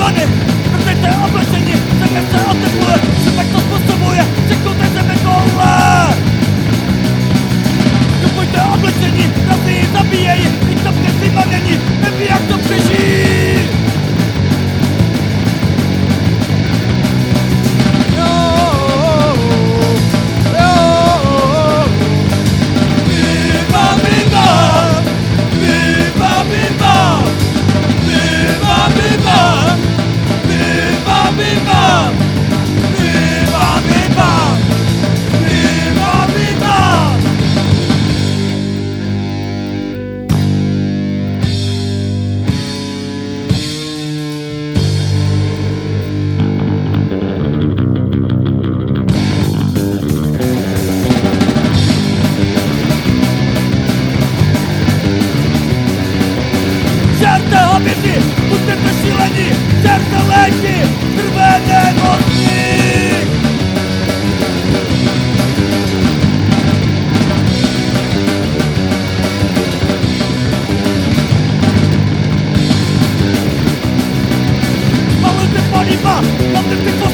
zwany Wezmę te obleczenie, zamiast te oddychły Szybek to spostawuje серце обіді, пусти пошілені, серце легкі, рвене ножник. Малити поліба, мовити по